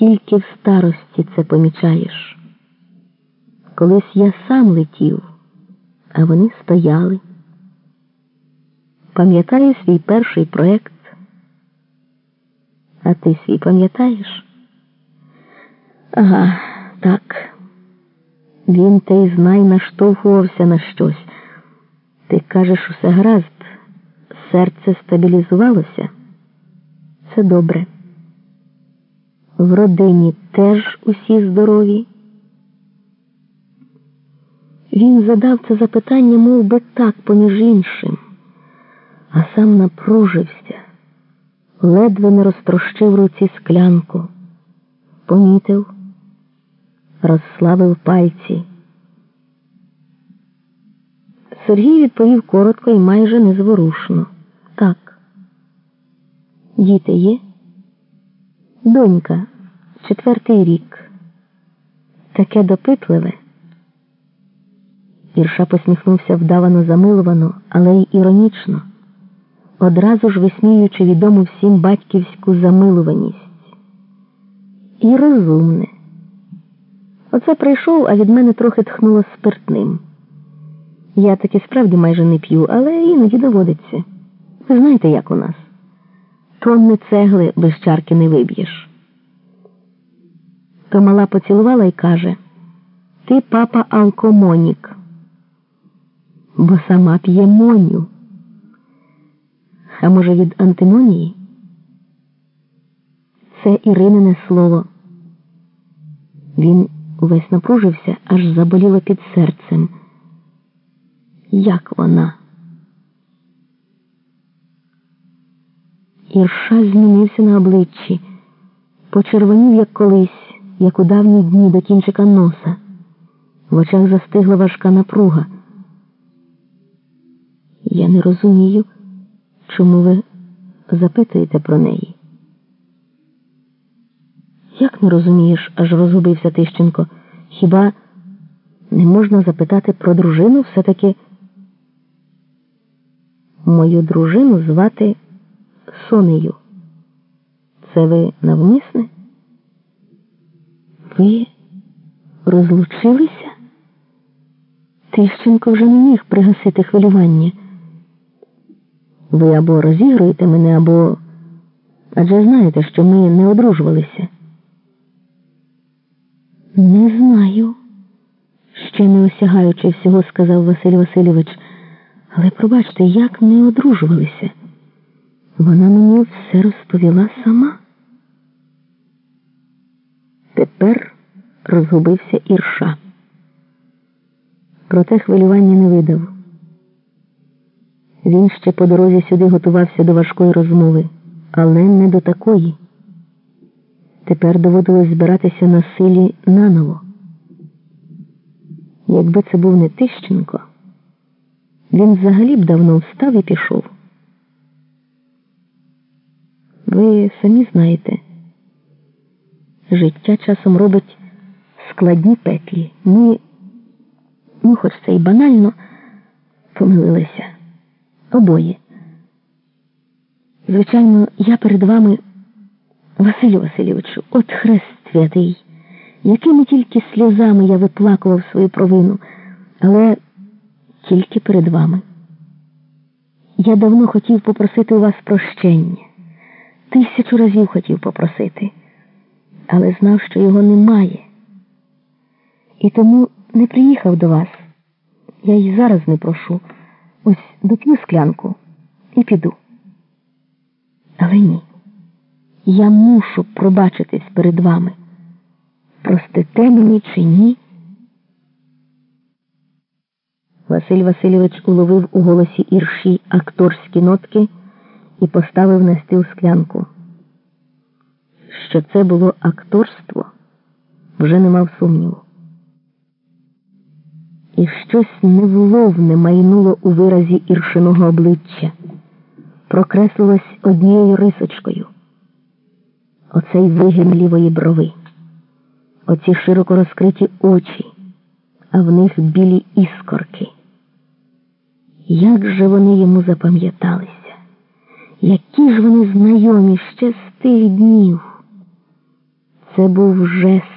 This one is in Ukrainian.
тільки в старості це помічаєш. Колись я сам летів, а вони стояли. Пам'ятаю свій перший проект. А ти свій пам'ятаєш? Ага, так. Він те й знай наштовхувався на щось. Ти кажеш, усе гаразд, серце стабілізувалося. Це добре. В родині теж усі здорові. Він задав це запитання мов би так, поміж іншим, а сам напружився, ледве не розтрощив руці склянку, помітив, розслабив пальці. Сергій відповів коротко і майже незворушно. Так. Діти є? Донька, четвертий рік. Таке допитливе. Ірша посміхнувся вдавано замилувано, але й іронічно, одразу ж висміюючи відому всім батьківську замилуваність. І розумне. Оце прийшов, а від мене трохи тхнуло спиртним. Я таки справді майже не п'ю, але іноді доводиться. Знаєте, як у нас? Тонни цегли без чарки не виб'єш. То мала поцілувала і каже Ти, папа, алкомонік, бо сама п'є моню. А може, від антимонії? Це Іринине слово. Він увесь напружився, аж заболіло під серцем. Як вона? Ірша змінився на обличчі, почервонів, як колись, як у давні дні до кінчика носа. В очах застигла важка напруга. Я не розумію, чому ви запитуєте про неї. Як не розумієш, аж розгубився Тищенко. Хіба не можна запитати про дружину все-таки? Мою дружину звати Сонею. Це ви навмисне? Ви розлучилися? Тищенко вже не міг пригасити хвилювання. Ви або розігруєте мене, або адже знаєте, що ми не одружувалися. Не знаю, ще не осягаючи всього, сказав Василь Васильович. Але пробачте, як не одружувалися? Вона мені все розповіла сама. Тепер розгубився ірша. Проте хвилювання не видав. Він ще по дорозі сюди готувався до важкої розмови, але не до такої. Тепер доводилось збиратися на силі наново. Якби це був не Тищенко, він взагалі б давно встав і пішов. Ви самі знаєте, життя часом робить складні петлі. Ми, ну, хоч це й банально, помилилися обоє. Звичайно, я перед вами, Василю Васильовичу, от хрест святий, якими тільки сльозами я виплакував свою провину, але тільки перед вами. Я давно хотів попросити у вас прощення. Тисячу разів хотів попросити, але знав, що його немає. І тому не приїхав до вас. Я й зараз не прошу. Ось доп'ю склянку і піду. Але ні. Я мушу пробачитись перед вами. Простите мені чи ні? Василь Васильович уловив у голосі ірші акторські нотки і поставив на стіл склянку. Що це було акторство, вже не мав сумніву. І щось невловне майнуло у виразі іршиного обличчя, прокреслилось однією рисочкою. Оцей вигін лівої брови, оці широко розкриті очі, а в них білі іскорки. Як же вони йому запам'яталися, які ж вони знайомі ще з тих днів. Це був жест.